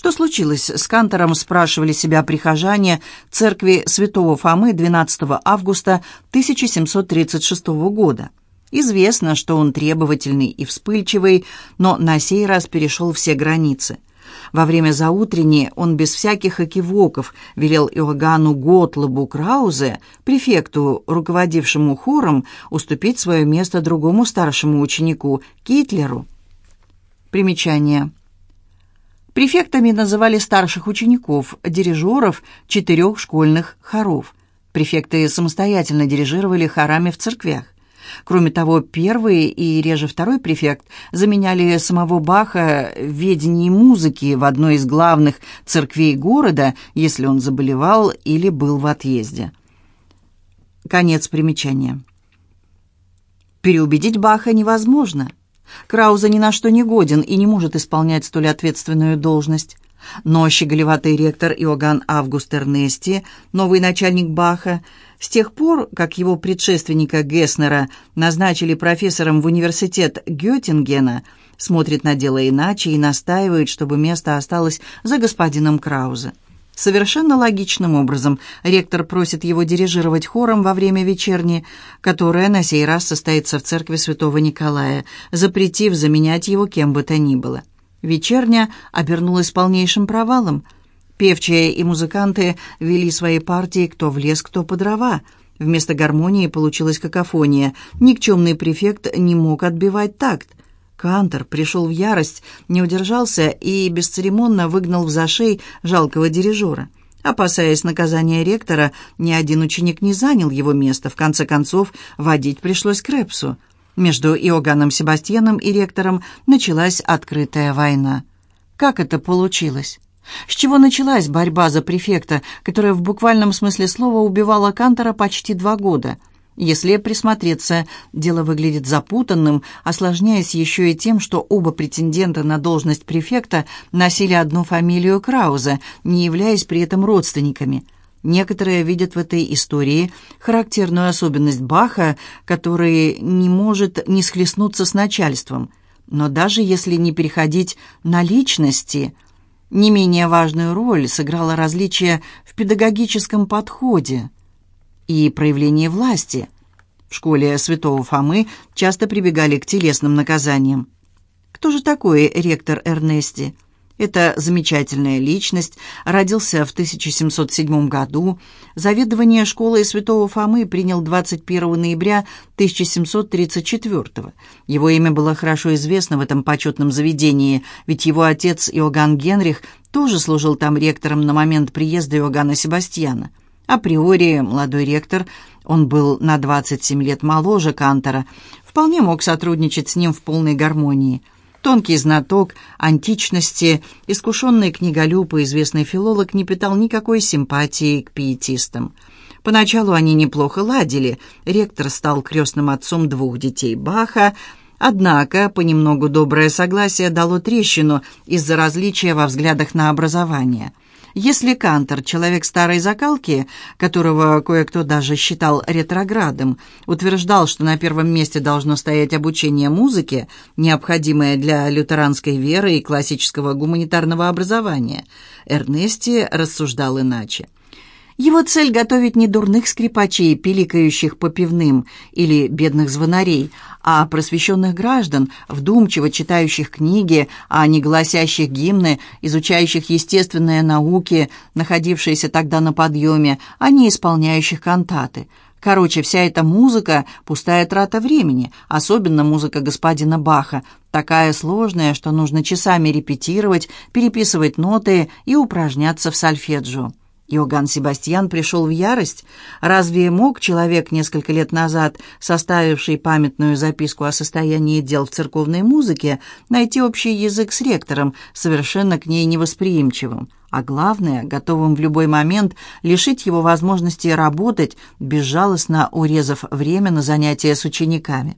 Что случилось с Кантором, спрашивали себя прихожане церкви святого Фомы 12 августа 1736 года. Известно, что он требовательный и вспыльчивый, но на сей раз перешел все границы. Во время заутренней он без всяких экивоков велел Иоганну Готлобу Краузе, префекту, руководившему хором, уступить свое место другому старшему ученику, Китлеру. Примечание. Префектами называли старших учеников, дирижеров четырех школьных хоров. Префекты самостоятельно дирижировали хорами в церквях. Кроме того, первый и реже второй префект заменяли самого Баха в ведении музыки в одной из главных церквей города, если он заболевал или был в отъезде. Конец примечания. Переубедить Баха невозможно – Крауза ни на что не годен и не может исполнять столь ответственную должность. Но щеголеватый ректор Иоганн Август Эрнести, новый начальник Баха, с тех пор, как его предшественника Гесснера назначили профессором в университет Геттингена, смотрит на дело иначе и настаивает, чтобы место осталось за господином Краузе. Совершенно логичным образом ректор просит его дирижировать хором во время вечерни, которая на сей раз состоится в церкви святого Николая, запретив заменять его кем бы то ни было. Вечерня обернулась полнейшим провалом. Певчие и музыканты вели свои партии кто в лес, кто по дрова. Вместо гармонии получилась какофония. Никчемный префект не мог отбивать такт. Кантор пришел в ярость, не удержался и бесцеремонно выгнал в зашей жалкого дирижера. Опасаясь наказания ректора, ни один ученик не занял его место. В конце концов, водить пришлось Крепсу. Между Иоганном Себастьяном и ректором началась открытая война. Как это получилось? С чего началась борьба за префекта, которая в буквальном смысле слова убивала Кантора почти два года – если присмотреться, дело выглядит запутанным, осложняясь еще и тем, что оба претендента на должность префекта носили одну фамилию Крауза, не являясь при этом родственниками. Некоторые видят в этой истории характерную особенность Баха, который не может не схлестнуться с начальством. Но даже если не переходить на личности, не менее важную роль сыграло различие в педагогическом подходе и проявление власти. В школе святого Фомы часто прибегали к телесным наказаниям. Кто же такой ректор Эрнести? Это замечательная личность, родился в 1707 году. Заведование школы святого Фомы принял 21 ноября 1734 Его имя было хорошо известно в этом почетном заведении, ведь его отец Иоганн Генрих тоже служил там ректором на момент приезда Иоганна Себастьяна. Априори молодой ректор, он был на 27 лет моложе Кантора, вполне мог сотрудничать с ним в полной гармонии. Тонкий знаток античности, искушенный книголюб и известный филолог не питал никакой симпатии к пиетистам. Поначалу они неплохо ладили. Ректор стал крестным отцом двух детей Баха, однако понемногу доброе согласие дало трещину из-за различия во взглядах на образование – если Кантор, человек старой закалки, которого кое-кто даже считал ретроградом, утверждал, что на первом месте должно стоять обучение музыке, необходимое для лютеранской веры и классического гуманитарного образования, Эрнести рассуждал иначе. Его цель — готовить не дурных скрипачей, пиликающих по пивным, или бедных звонарей, а просвещенных граждан, вдумчиво читающих книги, а не гласящих гимны, изучающих естественные науки, находившиеся тогда на подъеме, а не исполняющих кантаты. Короче, вся эта музыка — пустая трата времени, особенно музыка господина Баха, такая сложная, что нужно часами репетировать, переписывать ноты и упражняться в сольфеджио. Иоганн Себастьян пришел в ярость. Разве мог человек, несколько лет назад составивший памятную записку о состоянии дел в церковной музыке, найти общий язык с ректором, совершенно к ней невосприимчивым? А главное, готовым в любой момент лишить его возможности работать, безжалостно урезав время на занятия с учениками.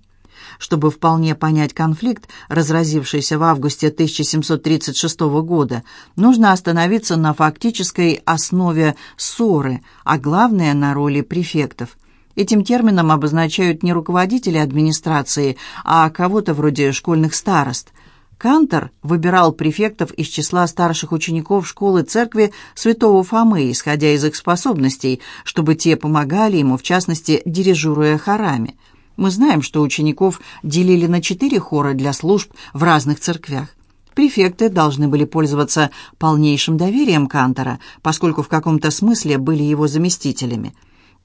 Чтобы вполне понять конфликт, разразившийся в августе 1736 года, нужно остановиться на фактической основе ссоры, а главное на роли префектов. Этим термином обозначают не руководителей администрации, а кого-то вроде школьных старост – Кантор выбирал префектов из числа старших учеников школы церкви святого Фомы, исходя из их способностей, чтобы те помогали ему, в частности, дирижируя хорами. Мы знаем, что учеников делили на четыре хора для служб в разных церквях. Префекты должны были пользоваться полнейшим доверием Кантора, поскольку в каком-то смысле были его заместителями.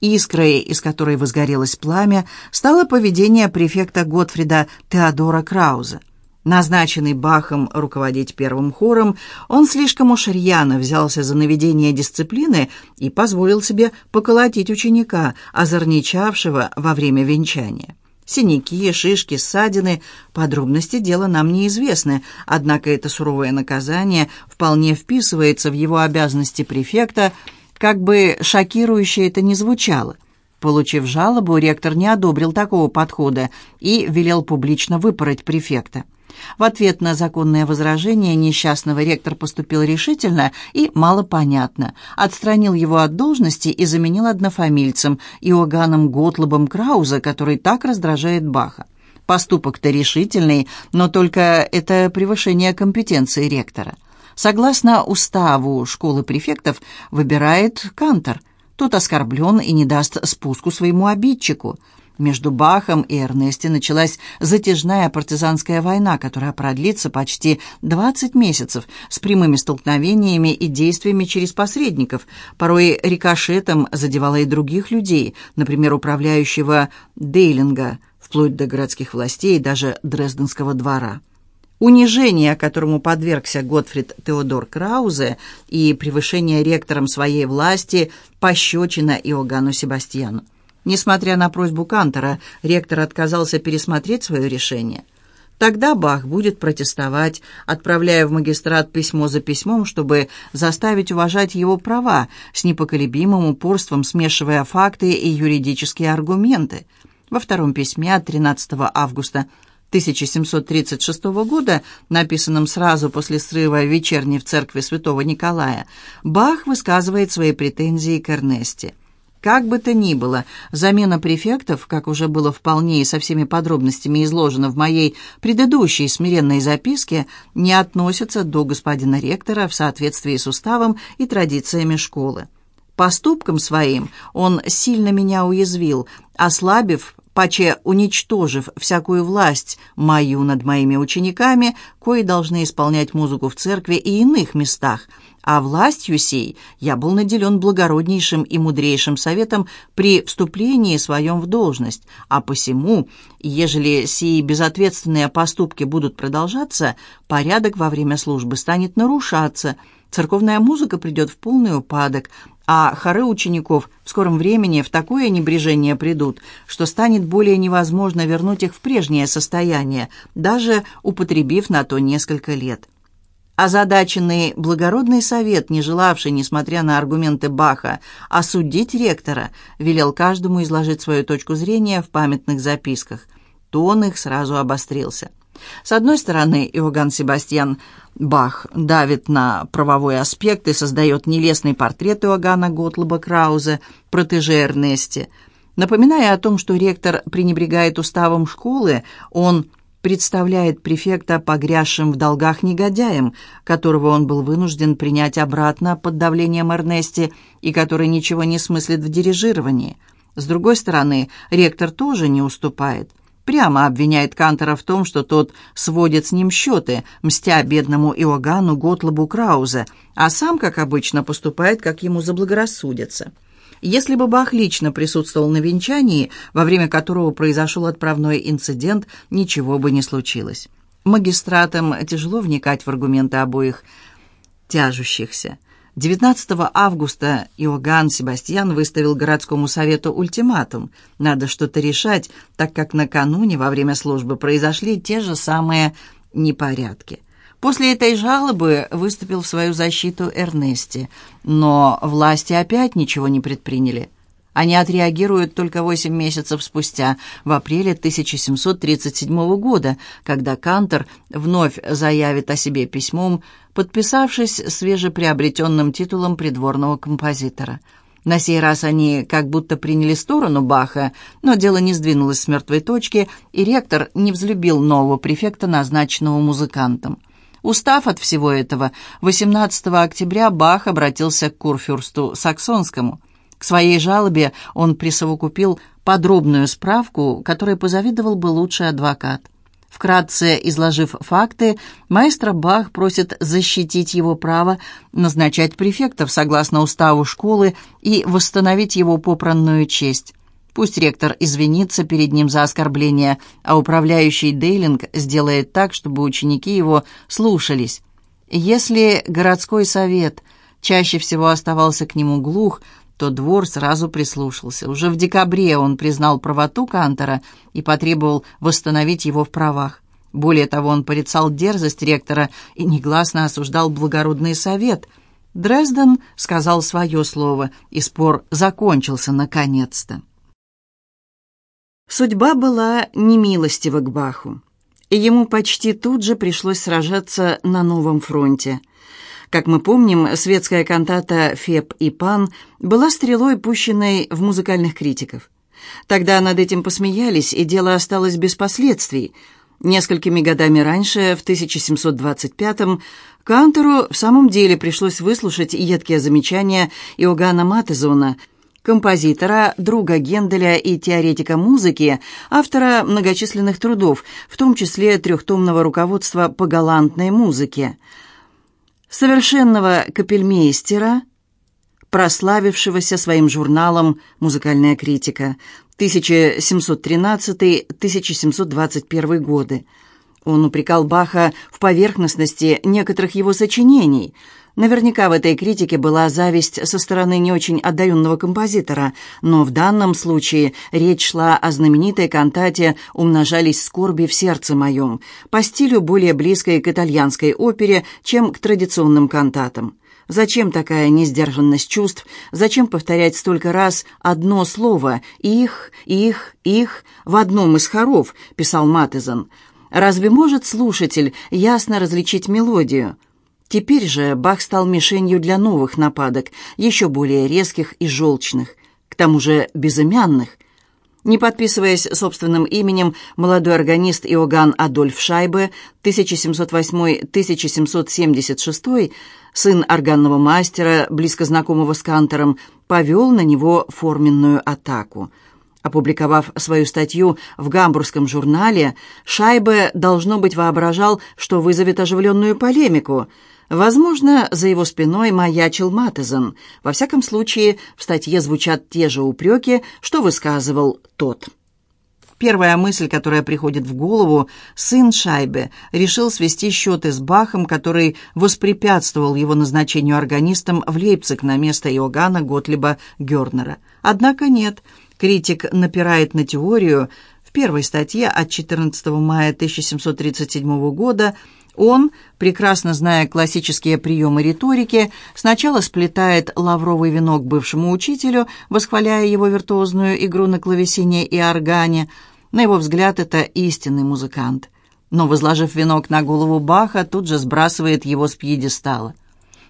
Искрой, из которой возгорелось пламя, стало поведение префекта Готфрида Теодора Крауза. Назначенный Бахом руководить первым хором, он слишком уж рьяно взялся за наведение дисциплины и позволил себе поколотить ученика, озорничавшего во время венчания. Синяки, шишки, ссадины, подробности дела нам неизвестны, однако это суровое наказание вполне вписывается в его обязанности префекта, как бы шокирующе это ни звучало. Получив жалобу, ректор не одобрил такого подхода и велел публично выпороть префекта. В ответ на законное возражение несчастного ректор поступил решительно и малопонятно, отстранил его от должности и заменил однофамильцем Иоганном Готлобом Крауза, который так раздражает Баха. Поступок-то решительный, но только это превышение компетенции ректора. Согласно уставу школы префектов, выбирает Кантор. Тот оскорблен и не даст спуску своему обидчику – между Бахом и Эрнести началась затяжная партизанская война, которая продлится почти 20 месяцев с прямыми столкновениями и действиями через посредников. Порой рикошетом задевала и других людей, например, управляющего Дейлинга, вплоть до городских властей и даже Дрезденского двора. Унижение, которому подвергся Готфрид Теодор Краузе, и превышение ректором своей власти пощечина Иоганну Себастьяну. Несмотря на просьбу Кантора, ректор отказался пересмотреть свое решение. Тогда Бах будет протестовать, отправляя в магистрат письмо за письмом, чтобы заставить уважать его права, с непоколебимым упорством смешивая факты и юридические аргументы. Во втором письме от 13 августа 1736 года, написанном сразу после срыва вечерней в церкви святого Николая, Бах высказывает свои претензии к Эрнесте. Как бы то ни было, замена префектов, как уже было вполне и со всеми подробностями изложено в моей предыдущей смиренной записке, не относится до господина ректора в соответствии с уставом и традициями школы. Поступком своим он сильно меня уязвил, ослабив паче уничтожив всякую власть мою над моими учениками, кои должны исполнять музыку в церкви и иных местах, а властью сей я был наделен благороднейшим и мудрейшим советом при вступлении своем в должность, а посему, ежели сии безответственные поступки будут продолжаться, порядок во время службы станет нарушаться, церковная музыка придет в полный упадок, а хоры учеников в скором времени в такое небрежение придут, что станет более невозможно вернуть их в прежнее состояние, даже употребив на то несколько лет. Озадаченный благородный совет, не желавший, несмотря на аргументы Баха, осудить ректора, велел каждому изложить свою точку зрения в памятных записках. Тон их сразу обострился. С одной стороны, Иоганн Себастьян Бах давит на правовой аспект и создает нелестный портрет Иоганна Готлоба Краузе, протеже Эрнести. Напоминая о том, что ректор пренебрегает уставом школы, он представляет префекта погрязшим в долгах негодяем, которого он был вынужден принять обратно под давлением Эрнести и который ничего не смыслит в дирижировании. С другой стороны, ректор тоже не уступает прямо обвиняет Кантера в том, что тот сводит с ним счеты, мстя бедному Иоганну Готлобу Краузе, а сам, как обычно, поступает, как ему заблагорассудится. Если бы Бах лично присутствовал на венчании, во время которого произошел отправной инцидент, ничего бы не случилось. Магистратам тяжело вникать в аргументы обоих тяжущихся. 19 августа Иоганн Себастьян выставил городскому совету ультиматум. Надо что-то решать, так как накануне во время службы произошли те же самые непорядки. После этой жалобы выступил в свою защиту Эрнести, но власти опять ничего не предприняли. Они отреагируют только 8 месяцев спустя, в апреле 1737 года, когда Кантор вновь заявит о себе письмом, подписавшись свежеприобретенным титулом придворного композитора. На сей раз они как будто приняли сторону Баха, но дело не сдвинулось с мертвой точки, и ректор не взлюбил нового префекта, назначенного музыкантом. Устав от всего этого, 18 октября Бах обратился к Курфюрсту Саксонскому. К своей жалобе он присовокупил подробную справку, которой позавидовал бы лучший адвокат. Вкратце изложив факты, маэстро Бах просит защитить его право назначать префектов согласно уставу школы и восстановить его попранную честь. Пусть ректор извинится перед ним за оскорбление, а управляющий Дейлинг сделает так, чтобы ученики его слушались. Если городской совет чаще всего оставался к нему глух, то двор сразу прислушался. Уже в декабре он признал правоту Кантора и потребовал восстановить его в правах. Более того, он порицал дерзость ректора и негласно осуждал благородный совет. Дрезден сказал свое слово, и спор закончился наконец-то. Судьба была немилостива к Баху, и ему почти тут же пришлось сражаться на новом фронте. Как мы помним, светская кантата «Феб и Пан» была стрелой, пущенной в музыкальных критиков. Тогда над этим посмеялись, и дело осталось без последствий. Несколькими годами раньше, в 1725-м, Кантору в самом деле пришлось выслушать едкие замечания Иоганна Матезона, композитора, друга Генделя и теоретика музыки, автора многочисленных трудов, в том числе трехтомного руководства по галантной музыке – совершенного капельмейстера, прославившегося своим журналом «Музыкальная критика» 1713-1721 годы. Он упрекал Баха в поверхностности некоторых его сочинений – Наверняка в этой критике была зависть со стороны не очень одаренного композитора, но в данном случае речь шла о знаменитой кантате «Умножались скорби в сердце моем», по стилю более близкой к итальянской опере, чем к традиционным кантатам. Зачем такая несдержанность чувств? Зачем повторять столько раз одно слово «их», «их», «их» в одном из хоров, писал Матезон. Разве может слушатель ясно различить мелодию? Теперь же Бах стал мишенью для новых нападок, еще более резких и желчных, к тому же безымянных. Не подписываясь собственным именем, молодой органист Иоганн Адольф Шайбе, 1708-1776, сын органного мастера, близко знакомого с Кантором, повел на него форменную атаку. Опубликовав свою статью в гамбургском журнале, Шайбе, должно быть, воображал, что вызовет оживленную полемику – Возможно, за его спиной маячил Матезен. Во всяком случае, в статье звучат те же упреки, что высказывал тот. Первая мысль, которая приходит в голову, сын Шайбе решил свести счеты с Бахом, который воспрепятствовал его назначению органистом в Лейпциг на место Иоганна Готлиба Гернера. Однако нет, критик напирает на теорию. В первой статье от 14 мая 1737 года он, прекрасно зная классические приемы риторики, сначала сплетает лавровый венок бывшему учителю, восхваляя его виртуозную игру на клавесине и органе. На его взгляд, это истинный музыкант. Но, возложив венок на голову Баха, тут же сбрасывает его с пьедестала.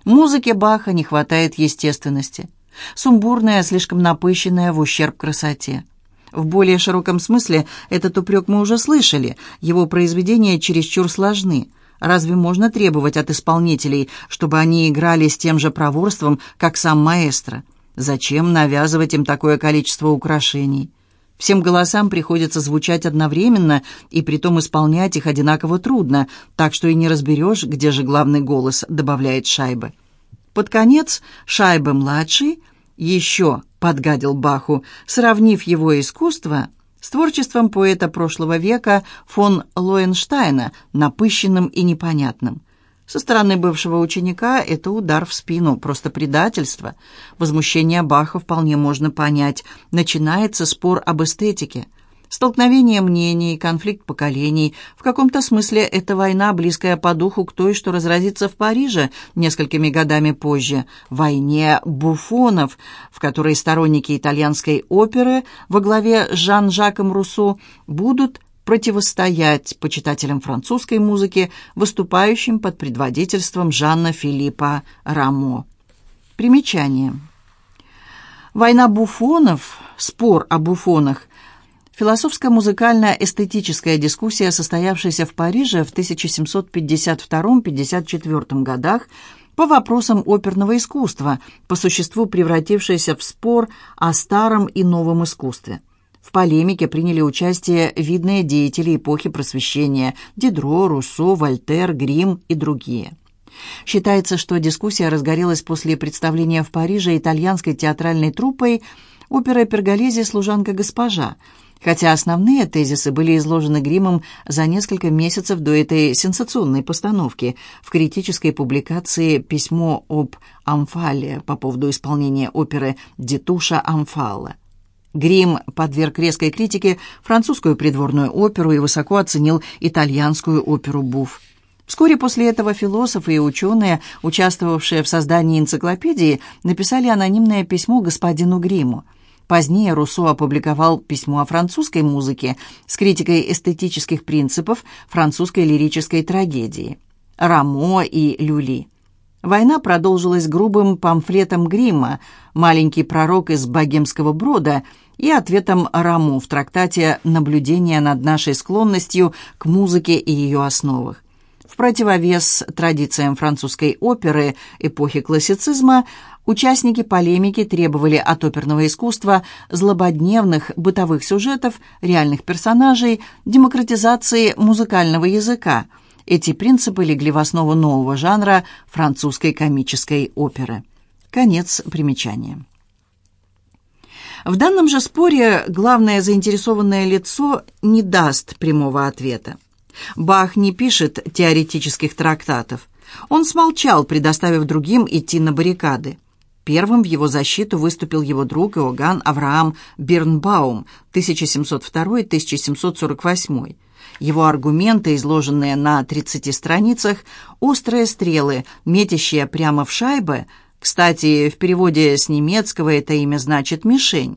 Музыке Баха не хватает естественности. Сумбурная, слишком напыщенная в ущерб красоте. В более широком смысле этот упрек мы уже слышали. Его произведения чересчур сложны. Разве можно требовать от исполнителей, чтобы они играли с тем же проворством, как сам маэстро? Зачем навязывать им такое количество украшений? Всем голосам приходится звучать одновременно, и притом исполнять их одинаково трудно, так что и не разберешь, где же главный голос, добавляет Шайба. Под конец Шайба-младший еще подгадил Баху, сравнив его искусство с творчеством поэта прошлого века фон Лоенштайна, напыщенным и непонятным. Со стороны бывшего ученика это удар в спину, просто предательство. Возмущение Баха вполне можно понять. Начинается спор об эстетике – Столкновение мнений, конфликт поколений. В каком-то смысле это война, близкая по духу к той, что разразится в Париже несколькими годами позже. Войне буфонов, в которой сторонники итальянской оперы во главе с Жан-Жаком Руссо будут противостоять почитателям французской музыки, выступающим под предводительством Жанна Филиппа Рамо. Примечание. Война буфонов, спор о буфонах, философско-музыкально-эстетическая дискуссия, состоявшаяся в Париже в 1752-54 годах по вопросам оперного искусства, по существу превратившаяся в спор о старом и новом искусстве. В полемике приняли участие видные деятели эпохи Просвещения – Дидро, Руссо, Вольтер, Грим и другие. Считается, что дискуссия разгорелась после представления в Париже итальянской театральной труппой оперы Перголези «Служанка госпожа», хотя основные тезисы были изложены Гримом за несколько месяцев до этой сенсационной постановки в критической публикации «Письмо об Амфале» по поводу исполнения оперы «Детуша Амфала». Грим подверг резкой критике французскую придворную оперу и высоко оценил итальянскую оперу «Буф». Вскоре после этого философы и ученые, участвовавшие в создании энциклопедии, написали анонимное письмо господину Гриму. Позднее Руссо опубликовал письмо о французской музыке с критикой эстетических принципов французской лирической трагедии «Рамо» и «Люли». Война продолжилась грубым памфлетом Грима «Маленький пророк из богемского брода» и ответом Рамо в трактате «Наблюдение над нашей склонностью к музыке и ее основах». В противовес традициям французской оперы эпохи классицизма участники полемики требовали от оперного искусства злободневных бытовых сюжетов, реальных персонажей, демократизации музыкального языка. Эти принципы легли в основу нового жанра французской комической оперы. Конец примечания. В данном же споре главное заинтересованное лицо не даст прямого ответа. Бах не пишет теоретических трактатов. Он смолчал, предоставив другим идти на баррикады. Первым в его защиту выступил его друг Иоганн Авраам Бирнбаум 1702-1748. Его аргументы, изложенные на 30 страницах, острые стрелы, метящие прямо в шайбы, кстати, в переводе с немецкого это имя значит «мишень»,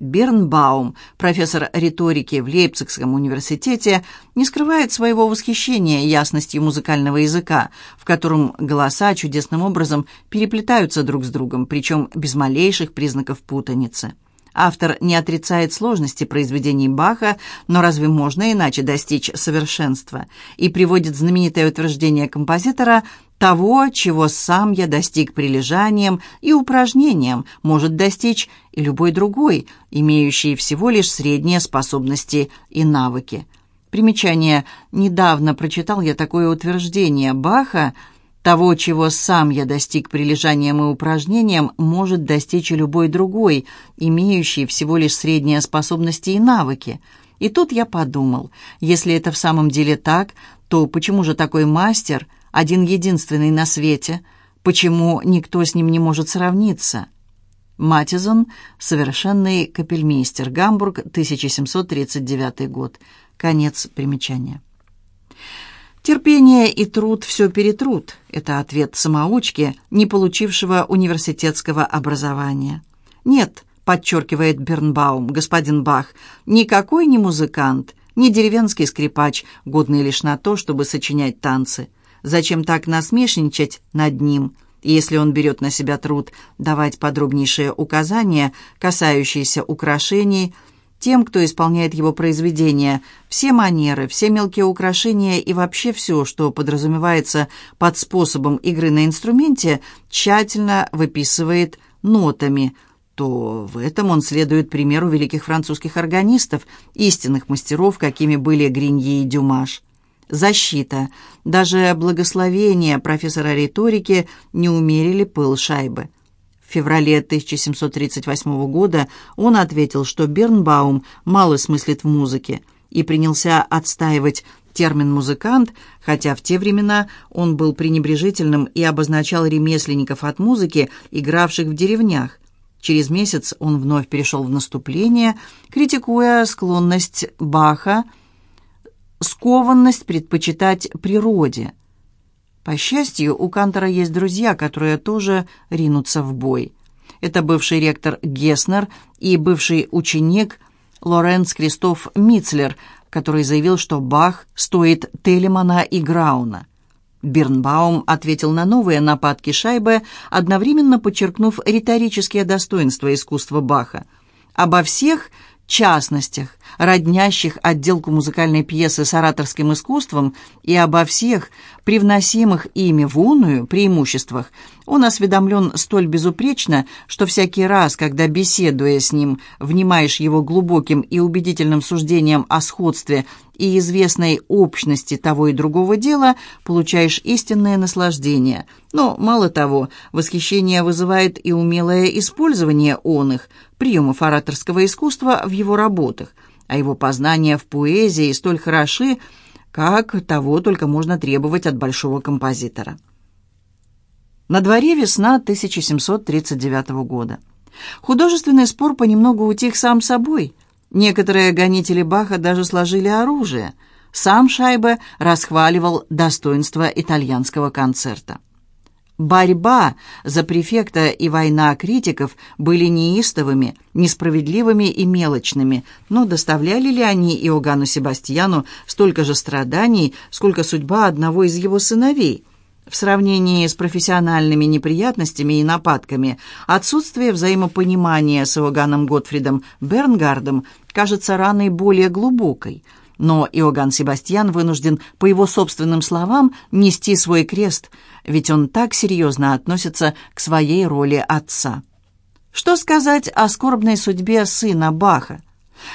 Бернбаум, профессор риторики в Лейпцигском университете, не скрывает своего восхищения ясностью музыкального языка, в котором голоса чудесным образом переплетаются друг с другом, причем без малейших признаков путаницы. Автор не отрицает сложности произведений Баха, но разве можно иначе достичь совершенства? И приводит знаменитое утверждение композитора того, чего сам я достиг прилежанием и упражнением, может достичь и любой другой, имеющий всего лишь средние способности и навыки. Примечание. Недавно прочитал я такое утверждение Баха – того, чего сам я достиг прилежанием и упражнением, может достичь и любой другой, имеющий всего лишь средние способности и навыки. И тут я подумал, если это в самом деле так, то почему же такой мастер, один единственный на свете, почему никто с ним не может сравниться? Матизон, совершенный капельмейстер, Гамбург, 1739 год. Конец примечания. Терпение и труд все перетрут – это ответ самоучки, не получившего университетского образования. Нет, подчеркивает Бернбаум, господин Бах, никакой не музыкант, не деревенский скрипач, годный лишь на то, чтобы сочинять танцы. Зачем так насмешничать над ним, если он берет на себя труд давать подробнейшие указания, касающиеся украшений – тем, кто исполняет его произведения, все манеры, все мелкие украшения и вообще все, что подразумевается под способом игры на инструменте, тщательно выписывает нотами, то в этом он следует примеру великих французских органистов, истинных мастеров, какими были Гриньи и Дюмаш. Защита. Даже благословения профессора риторики не умерили пыл шайбы. В феврале 1738 года он ответил, что Бернбаум мало смыслит в музыке, и принялся отстаивать термин «музыкант», хотя в те времена он был пренебрежительным и обозначал ремесленников от музыки, игравших в деревнях. Через месяц он вновь перешел в наступление, критикуя склонность Баха, скованность предпочитать природе – по счастью, у Кантора есть друзья, которые тоже ринутся в бой. Это бывший ректор Геснер и бывший ученик Лоренц Кристоф Мицлер, который заявил, что Бах стоит Телемана и Грауна. Бирнбаум ответил на новые нападки Шайбе, одновременно подчеркнув риторические достоинства искусства Баха. Обо всех частностях, роднящих отделку музыкальной пьесы с ораторским искусством и обо всех привносимых ими в уную преимуществах, он осведомлен столь безупречно, что всякий раз, когда, беседуя с ним, внимаешь его глубоким и убедительным суждением о сходстве и известной общности того и другого дела, получаешь истинное наслаждение. Но, мало того, восхищение вызывает и умелое использование он их, приемов ораторского искусства в его работах, а его познания в поэзии столь хороши, как того только можно требовать от большого композитора. На дворе весна 1739 года. Художественный спор понемногу утих сам собой. Некоторые гонители Баха даже сложили оружие. Сам Шайбе расхваливал достоинство итальянского концерта. Борьба за префекта и война критиков были неистовыми, несправедливыми и мелочными, но доставляли ли они Иоганну Себастьяну столько же страданий, сколько судьба одного из его сыновей – в сравнении с профессиональными неприятностями и нападками, отсутствие взаимопонимания с Иоганном Готфридом Бернгардом кажется раной более глубокой. Но Иоганн Себастьян вынужден, по его собственным словам, нести свой крест, ведь он так серьезно относится к своей роли отца. Что сказать о скорбной судьбе сына Баха?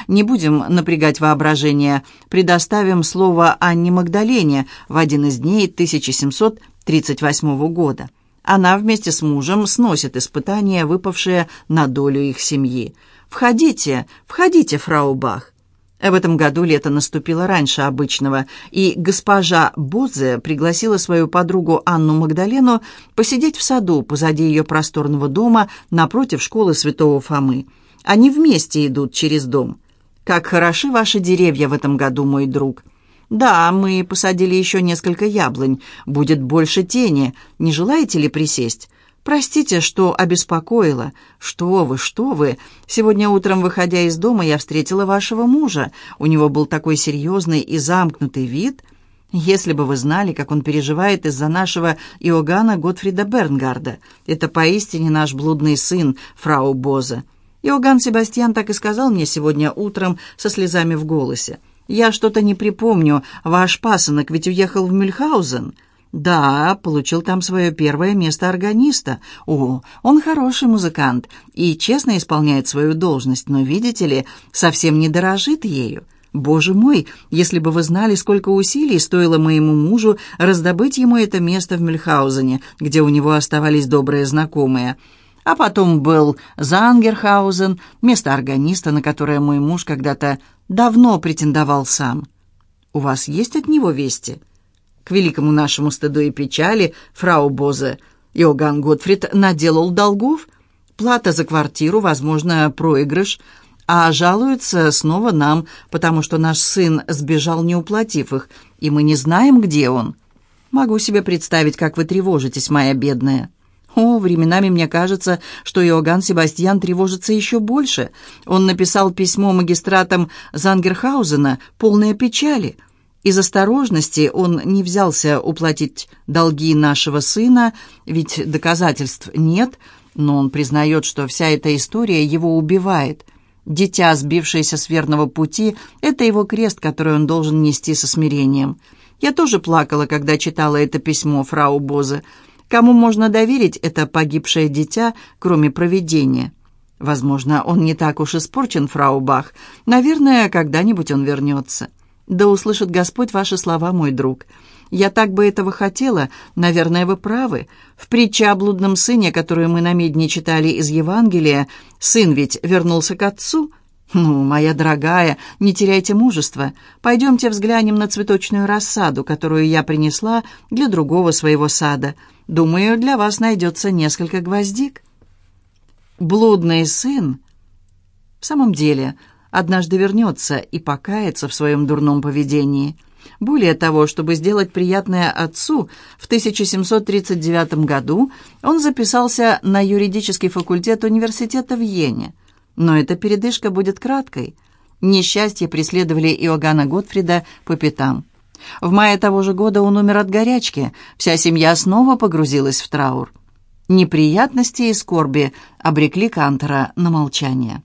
Не будем напрягать воображение, предоставим слово Анне Магдалене в один из дней 1700 1938 года. Она вместе с мужем сносит испытания, выпавшие на долю их семьи. «Входите, входите, фрау Бах». В этом году лето наступило раньше обычного, и госпожа Бозе пригласила свою подругу Анну Магдалену посидеть в саду позади ее просторного дома напротив школы святого Фомы. Они вместе идут через дом. «Как хороши ваши деревья в этом году, мой друг!» «Да, мы посадили еще несколько яблонь. Будет больше тени. Не желаете ли присесть?» «Простите, что обеспокоила. Что вы, что вы. Сегодня утром, выходя из дома, я встретила вашего мужа. У него был такой серьезный и замкнутый вид. Если бы вы знали, как он переживает из-за нашего Иоганна Готфрида Бернгарда. Это поистине наш блудный сын, фрау Боза». Иоганн Себастьян так и сказал мне сегодня утром со слезами в голосе. «Я что-то не припомню. Ваш пасынок ведь уехал в Мюльхаузен?» «Да, получил там свое первое место органиста. О, он хороший музыкант и честно исполняет свою должность, но, видите ли, совсем не дорожит ею. Боже мой, если бы вы знали, сколько усилий стоило моему мужу раздобыть ему это место в Мюльхаузене, где у него оставались добрые знакомые». А потом был Зангерхаузен, место органиста, на которое мой муж когда-то давно претендовал сам. У вас есть от него вести? К великому нашему стыду и печали, фрау Бозе, Иоганн Готфрид наделал долгов, плата за квартиру, возможно, проигрыш, а жалуются снова нам, потому что наш сын сбежал, не уплатив их, и мы не знаем, где он. Могу себе представить, как вы тревожитесь, моя бедная. О, временами мне кажется, что Иоганн Себастьян тревожится еще больше. Он написал письмо магистратам Зангерхаузена, полное печали. Из осторожности он не взялся уплатить долги нашего сына, ведь доказательств нет, но он признает, что вся эта история его убивает. Дитя, сбившееся с верного пути, это его крест, который он должен нести со смирением. Я тоже плакала, когда читала это письмо фрау Бозе. Кому можно доверить это погибшее дитя, кроме провидения? Возможно, он не так уж испорчен, фрау Бах. Наверное, когда-нибудь он вернется. Да услышит Господь ваши слова, мой друг. Я так бы этого хотела. Наверное, вы правы. В притче о блудном сыне, которую мы на медне читали из Евангелия, сын ведь вернулся к отцу. Ну, моя дорогая, не теряйте мужества. Пойдемте взглянем на цветочную рассаду, которую я принесла для другого своего сада — Думаю, для вас найдется несколько гвоздик». Блудный сын в самом деле однажды вернется и покается в своем дурном поведении. Более того, чтобы сделать приятное отцу, в 1739 году он записался на юридический факультет университета в Йене. Но эта передышка будет краткой. Несчастья преследовали Иоганна Готфрида по пятам. В мае того же года он умер от горячки, вся семья снова погрузилась в траур. Неприятности и скорби обрекли Кантера на молчание.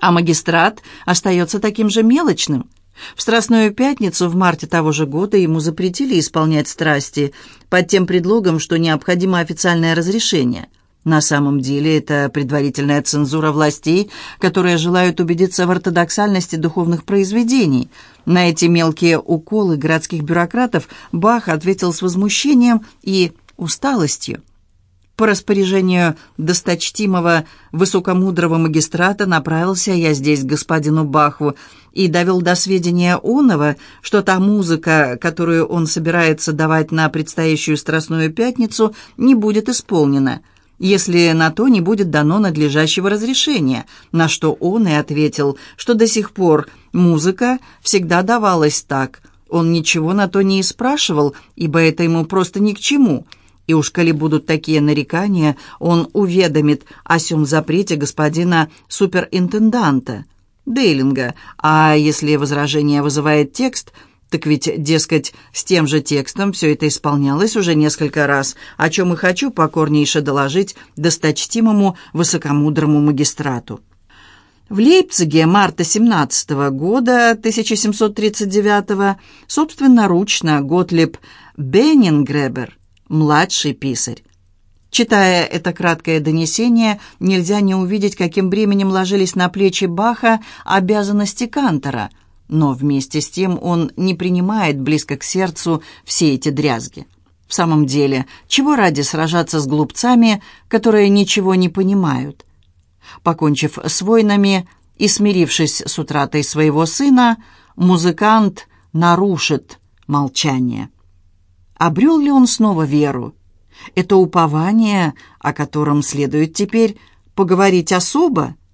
А магистрат остается таким же мелочным. В Страстную Пятницу в марте того же года ему запретили исполнять страсти под тем предлогом, что необходимо официальное разрешение. На самом деле это предварительная цензура властей, которые желают убедиться в ортодоксальности духовных произведений. На эти мелкие уколы городских бюрократов Бах ответил с возмущением и усталостью. По распоряжению досточтимого высокомудрого магистрата направился я здесь к господину Баху и довел до сведения Онова, что та музыка, которую он собирается давать на предстоящую Страстную Пятницу, не будет исполнена, если на то не будет дано надлежащего разрешения, на что он и ответил, что до сих пор музыка всегда давалась так. Он ничего на то не спрашивал, ибо это ему просто ни к чему – и уж коли будут такие нарекания, он уведомит о сём запрете господина суперинтенданта Дейлинга, а если возражение вызывает текст, так ведь, дескать, с тем же текстом все это исполнялось уже несколько раз, о чем и хочу покорнейше доложить досточтимому высокомудрому магистрату. В Лейпциге марта 17 года 1739 собственноручно Готлиб Беннингребер младший писарь. Читая это краткое донесение, нельзя не увидеть, каким бременем ложились на плечи Баха обязанности Кантора, но вместе с тем он не принимает близко к сердцу все эти дрязги. В самом деле, чего ради сражаться с глупцами, которые ничего не понимают? Покончив с войнами и смирившись с утратой своего сына, музыкант нарушит молчание. Обрел ли он снова веру? Это упование, о котором следует теперь поговорить особо –